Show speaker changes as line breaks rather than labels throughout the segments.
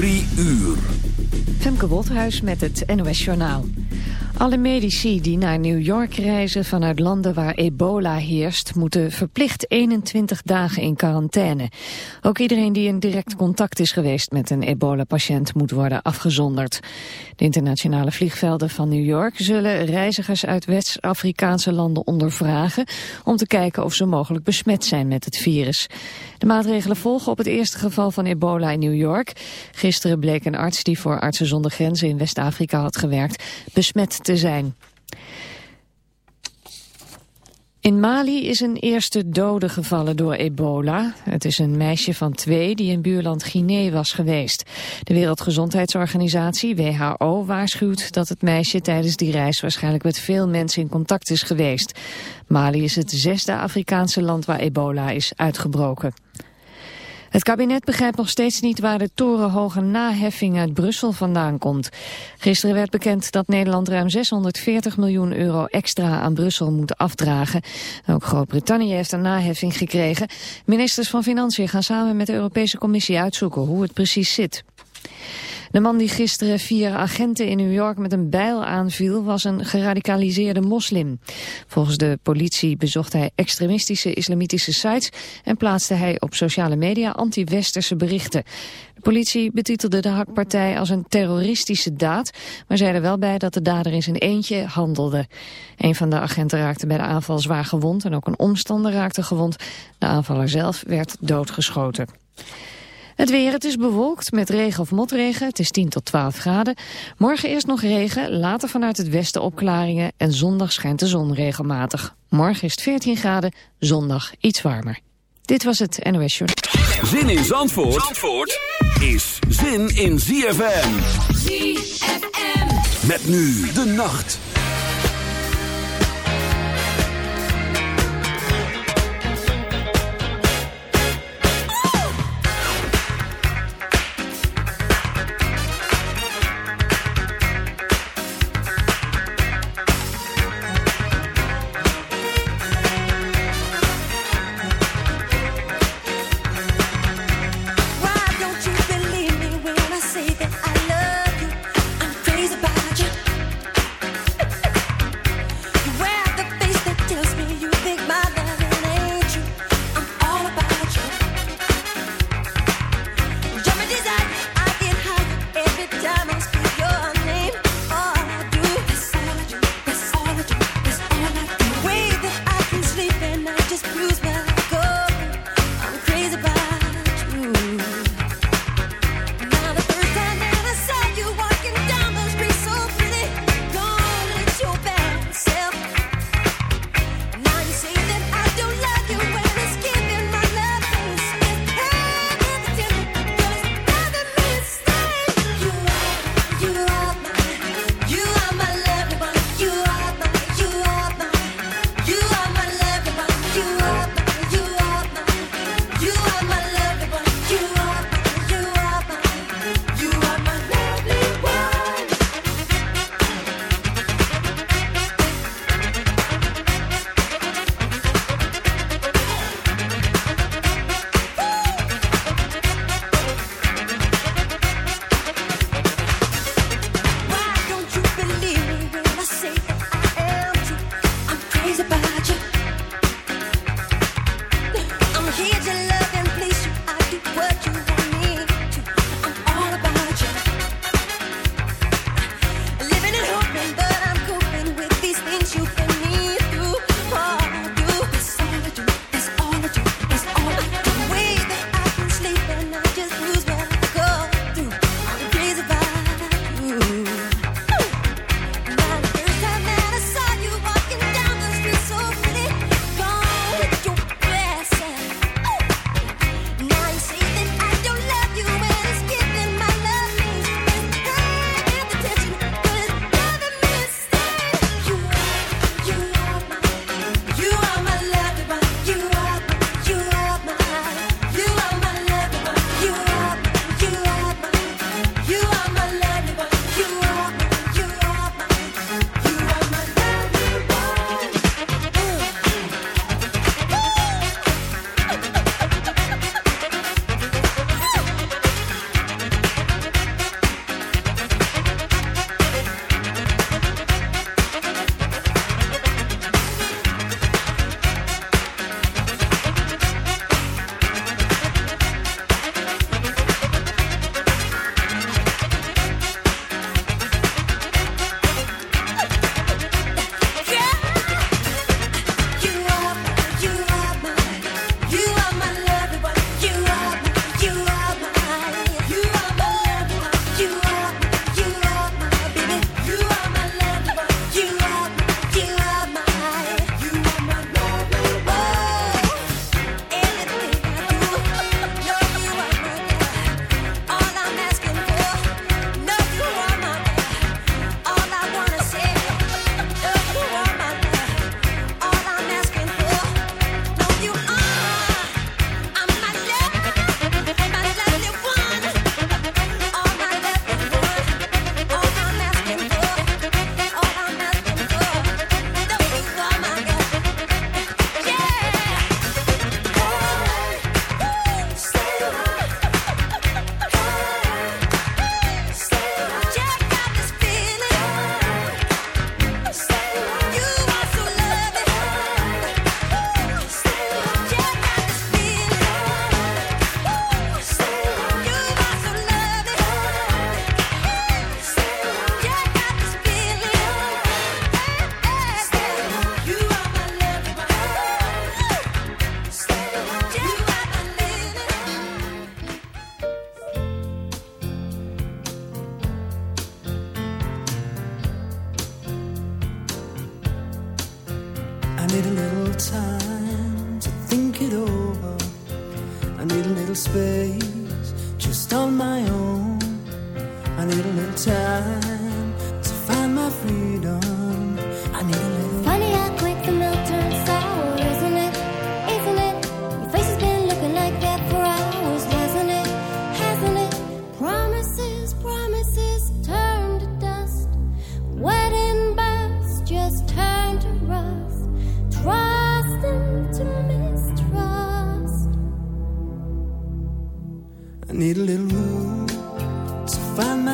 Drie uur.
Femke Wolthuis met het NOS Journaal. Alle medici die naar New York reizen vanuit landen waar ebola heerst... moeten verplicht 21 dagen in quarantaine. Ook iedereen die in direct contact is geweest met een ebola-patiënt... moet worden afgezonderd. De internationale vliegvelden van New York zullen reizigers uit West-Afrikaanse landen ondervragen... om te kijken of ze mogelijk besmet zijn met het virus. De maatregelen volgen op het eerste geval van ebola in New York. Bleek een arts die voor Artsen zonder Grenzen in West-Afrika had gewerkt... besmet te zijn. In Mali is een eerste dode gevallen door ebola. Het is een meisje van twee die in buurland Guinea was geweest. De Wereldgezondheidsorganisatie, WHO, waarschuwt dat het meisje tijdens die reis waarschijnlijk met veel mensen in contact is geweest. Mali is het zesde Afrikaanse land waar ebola is uitgebroken. Het kabinet begrijpt nog steeds niet waar de torenhoge naheffing uit Brussel vandaan komt. Gisteren werd bekend dat Nederland ruim 640 miljoen euro extra aan Brussel moet afdragen. Ook Groot-Brittannië heeft een naheffing gekregen. Ministers van Financiën gaan samen met de Europese Commissie uitzoeken hoe het precies zit. De man die gisteren vier agenten in New York met een bijl aanviel was een geradicaliseerde moslim. Volgens de politie bezocht hij extremistische islamitische sites en plaatste hij op sociale media anti-westerse berichten. De politie betitelde de hakpartij als een terroristische daad, maar zei er wel bij dat de dader in zijn eentje handelde. Een van de agenten raakte bij de aanval zwaar gewond en ook een omstander raakte gewond. De aanvaller zelf werd doodgeschoten. Het weer, het is bewolkt met regen of motregen. Het is 10 tot 12 graden. Morgen eerst nog regen, later vanuit het westen opklaringen... en zondag schijnt de zon regelmatig. Morgen is het 14 graden, zondag iets warmer. Dit was het NOS Show.
Zin in Zandvoort, Zandvoort is zin in ZFM. ZFM. Met nu de nacht.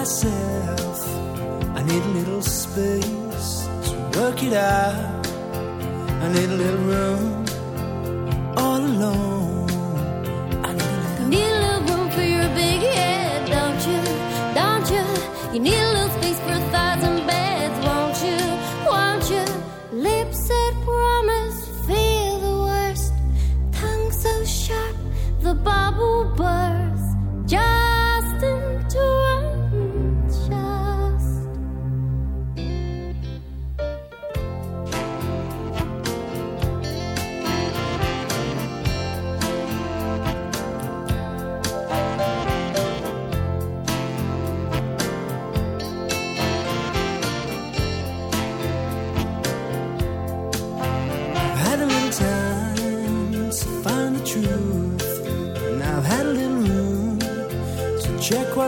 myself. I need a little
space to work it out. I need a little room all alone.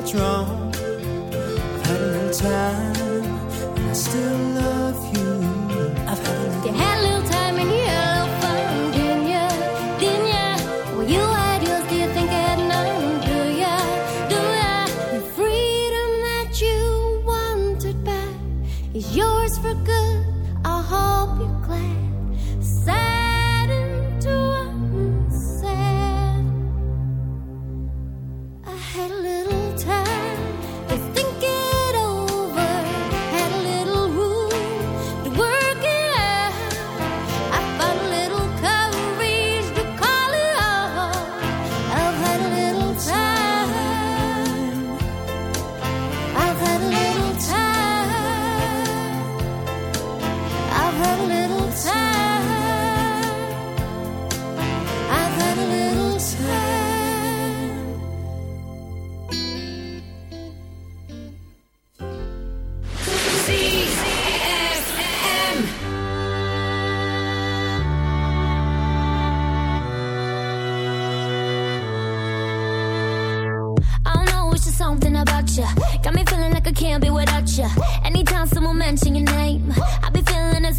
what's wrong.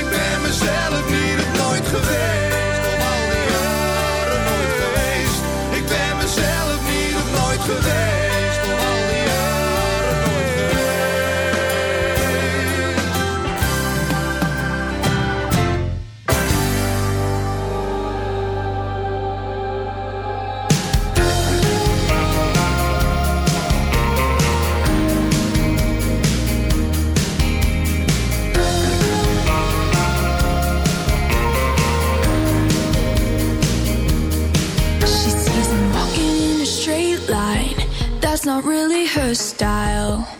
Ik ben mezelf niet, op nooit geweest. Al die jaren nooit geweest. Ik ben mezelf niet, op nooit geweest.
that's not really her style.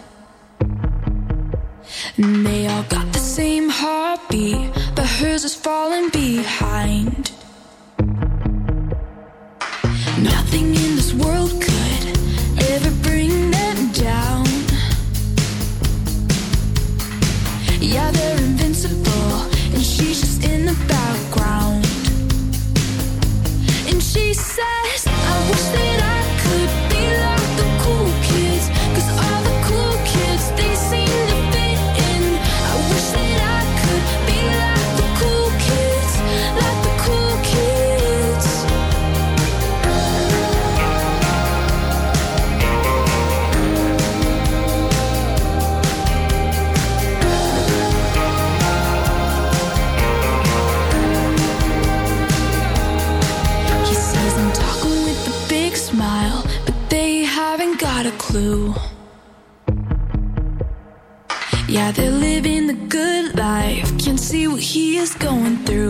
is going through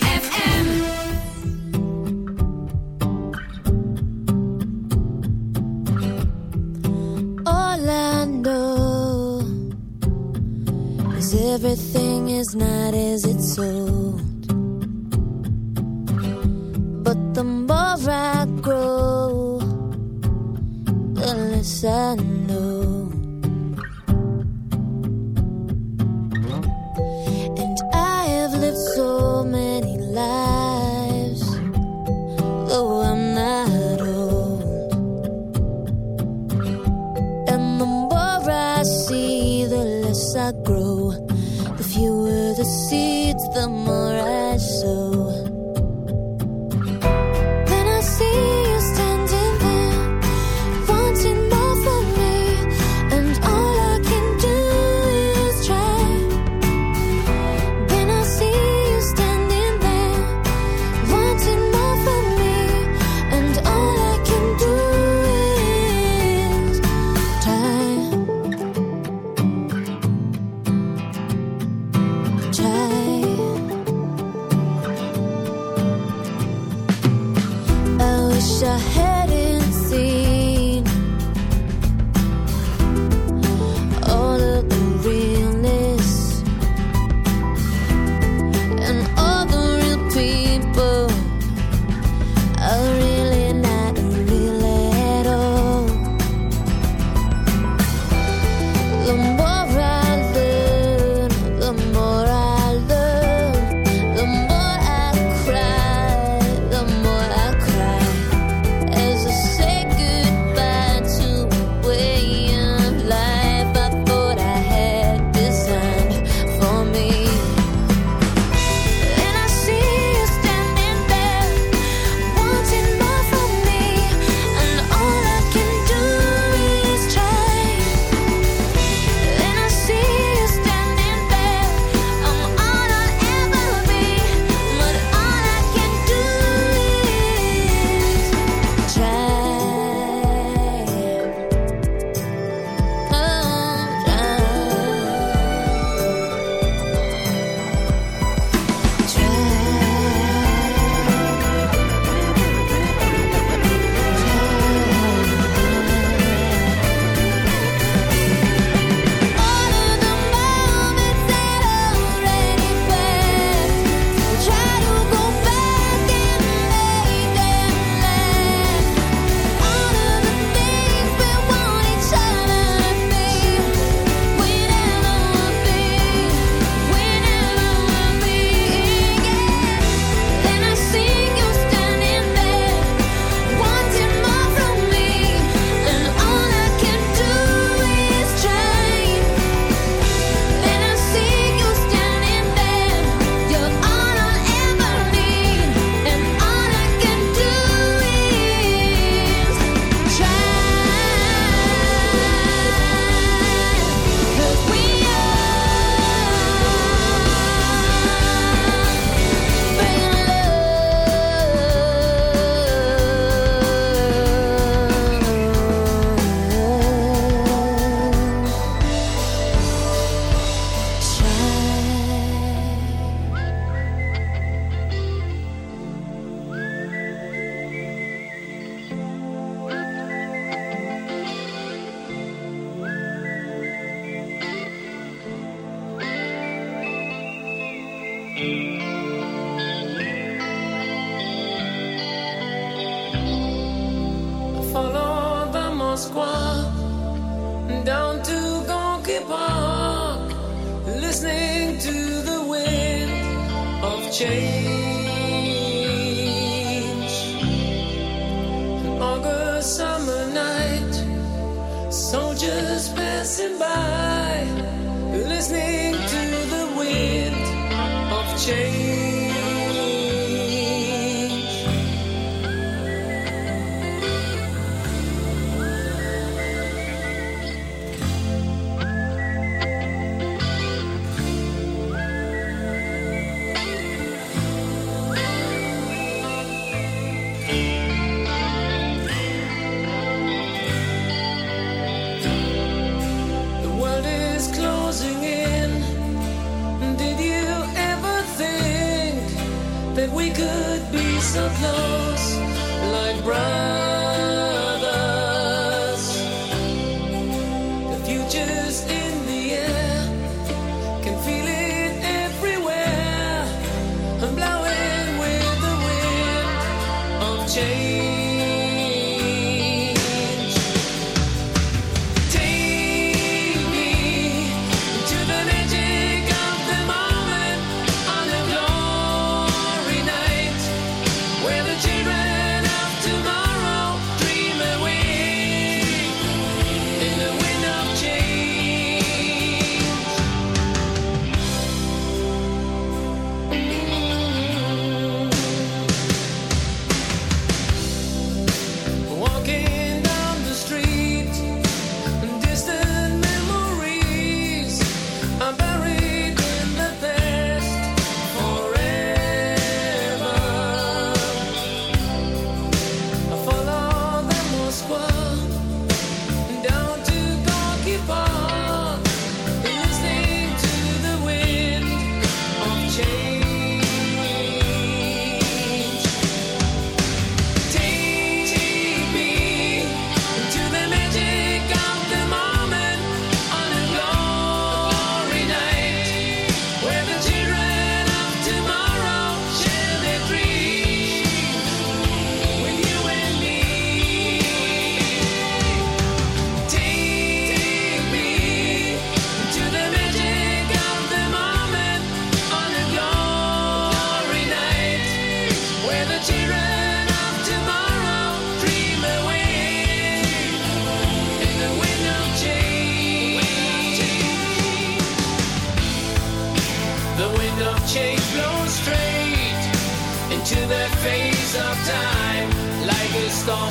stone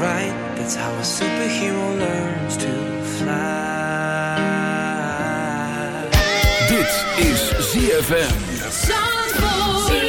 right. That's how a superhero learns to fly.
Dit is ZFM.
Zandvoort.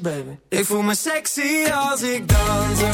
Baby? Ik voel me sexy als ik dans.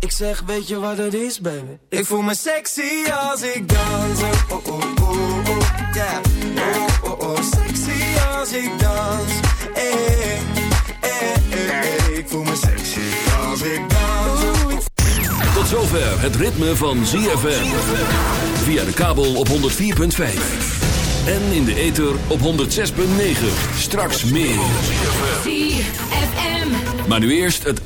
Ik zeg, weet je wat het is, baby? Ik voel me sexy als ik dans. Oh, oh, oh, oh, yeah. Oh, oh, oh, sexy als ik dans. Hey, hey, hey, hey. Ik voel me sexy als ik dans.
Tot zover het ritme van ZFM. Via de kabel op 104.5. En in de ether op 106.9. Straks meer.
ZFM.
Maar nu eerst het...